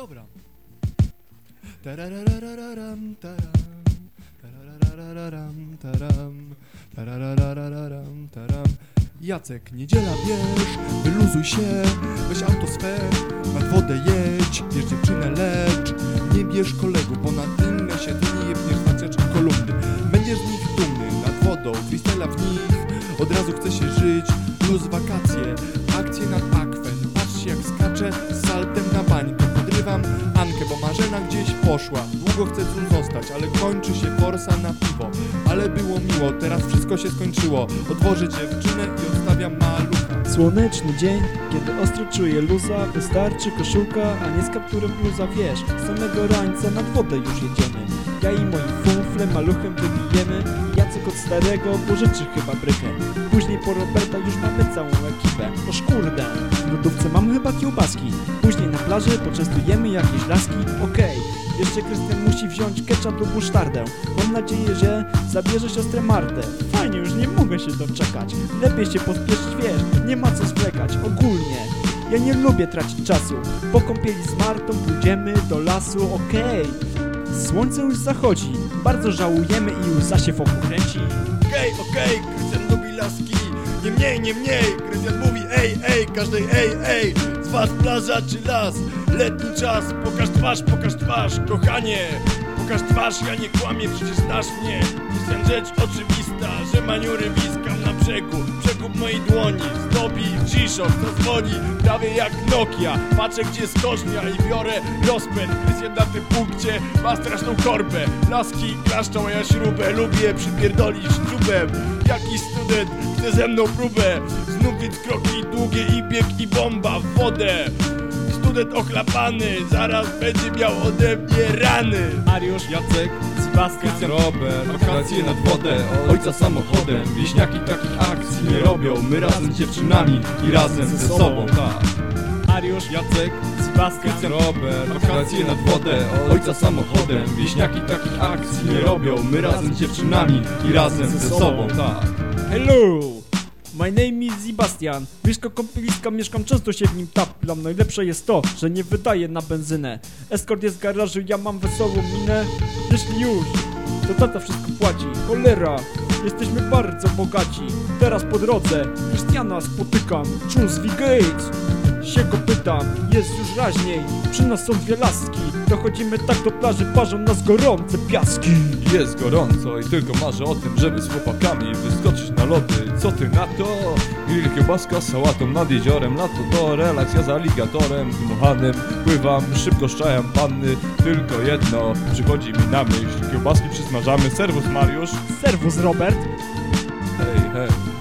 Dobra. Tarararararam, taram. Tarararararam, taram. Tarararararam, taram. Jacek, niedziela, wiesz, wyluzuj się, weź auto swe, nad wodę jedź, bierz dziewczynę, lecz nie bierz kolegów, bo na tylne siedzenie jebniesz na cieczki kolumny. Będziesz z nich dumny, nad wodą, freestyla w nich, od razu chce się żyć, plus wakacje, akcje nad akwem, patrzcie jak skaczę z Marzena gdzieś poszła, długo chcę tu zostać, ale kończy się forsa na piwo, ale było miło, teraz wszystko się skończyło, odwożę dziewczynę i odstawiam malucha. Słoneczny dzień, kiedy ostro czuję luza Wystarczy koszulka, a nie z kapturem bluza Wiesz, samego rańca nad wodę już jedziemy. Ja i moi fumfle maluchem wybijemy Jacek od starego pożyczy chyba brykę. Później po Roberta już mamy całą ekipę. Oż kurde, w lodówce mam chyba kiełbaski. Później na plaży poczęstujemy jakieś laski. Okej, jeszcze Krystian musi wziąć ketchup lub musztardę. Mam nadzieję, że zabierze siostrę Martę. Fajnie, już nie mogę się doczekać. Lepiej się pospieszyć, wiesz, nie ma co zwlekać Ogólnie, ja nie lubię tracić czasu. Po kąpieli z Martą pójdziemy do lasu, okej Słońce już zachodzi, bardzo żałujemy i łza się wokół kręci. Okej, okej, Krystian lubi laski. Nie mniej, nie mniej, Krystian mówi ej, ej, każdej ej, ej. Z was plaża czy las, letni czas. Pokaż twarz, pokaż twarz, kochanie. Pokaż twarz, ja nie kłamię, przecież znasz mnie. Krystian rzecz oczywista, że maniury wiskam na brzegu. Przekup mojej dłoni, zdobi G-Shock, to dzwoni Prawie jak Nokia, patrzę gdzie skocznia I biorę rozpęd, Krystian na tym punkcie Ma straszną korbę, laski klaszczą, a ja śrubę Lubię przypierdolić czubem Jakiś student chce ze mną próbę? Znów więc kroki długie i bieg i bomba w wodę Student ochlapany, zaraz będzie miał ode mnie rany. Mariusz, Jacek, Sebastian, Robert, wakacje nad wodę, ojca samochodem. Wieśniaki takich akcji nie robią, my razem z dziewczynami i razem ze sobą, tak. Mariusz, Jacek, Sebastian, Robert, wakacje nad wodę, ojca samochodem. Wieśniaki takich akcji nie robią, my razem z dziewczynami i razem ze sobą, tak. Hello! My name is Sebastian. Blisko kąpieliska mieszkam, często się w nim taplam. Najlepsze jest to, że nie wydaje na benzynę. Eskort jest w garażu, ja mam wesołą minę. Jeśli już, to tata wszystko płaci. Cholera, jesteśmy bardzo bogaci. Teraz po drodze Krystiana spotykam. Choose V Gates. Się go pytam, jest już raźniej. Przy nas są dwie laski. Dochodzimy tak do plaży, parzą nas gorące piaski. Jest gorąco i tylko marzę o tym, żeby z chłopakami wyskoczyć na lody Co ty na to? Grill kiełbaska z sałatą nad jeziorem Lato to relaks, ja z aligatorem dmuchanym Pływam, szybko szczajam panny Tylko jedno przychodzi mi na myśl Kiełbaski przysmażamy, serwus Mariusz Serwus Robert. Hej, hej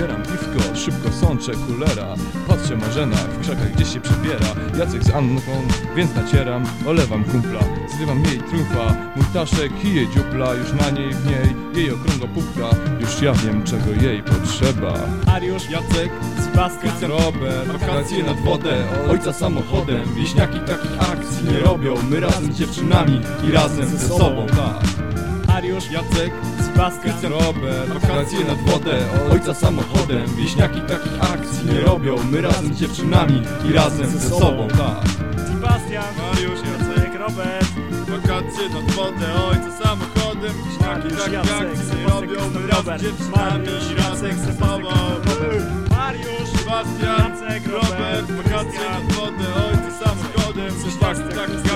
Otwieram piwko, szybko sączę kulera. Patrzę Marzena w krzakach gdzieś się przebiera. Jacek z Anką, więc nacieram Olewam kumpla, zrywam jej trumfa Mój ptaszek hije dziupla. Już na niej, w niej, jej okrągła pupka. Już ja wiem czego jej potrzeba. Mariusz, Jacek, Sebastian, Robert, wakacje nad wodę Ojca samochodem, wieśniaki takich akcji nie robią. My razem z dziewczynami i razem ze sobą, tak Mariusz, Jacek, Sebastian, Robert, wakacje nad wodę Ojca samochodem, wieśniaki takich akcji nie robią. My razem z dziewczynami i razem ze sobą, tak. Sebastian, Mariusz, Jacek, Robert, Wakacje nad wodę, ojca samochodem. Wieśniaki Mariusz, Jacek, akcje Sebastian, robią. My razem z dziewczynami Mariusz, i razem Jacek, ze sobą. Mariusz, Sebastian, Jacek, Robert, wakacje nad wodę, ojca samochodem. Wieśniaki takich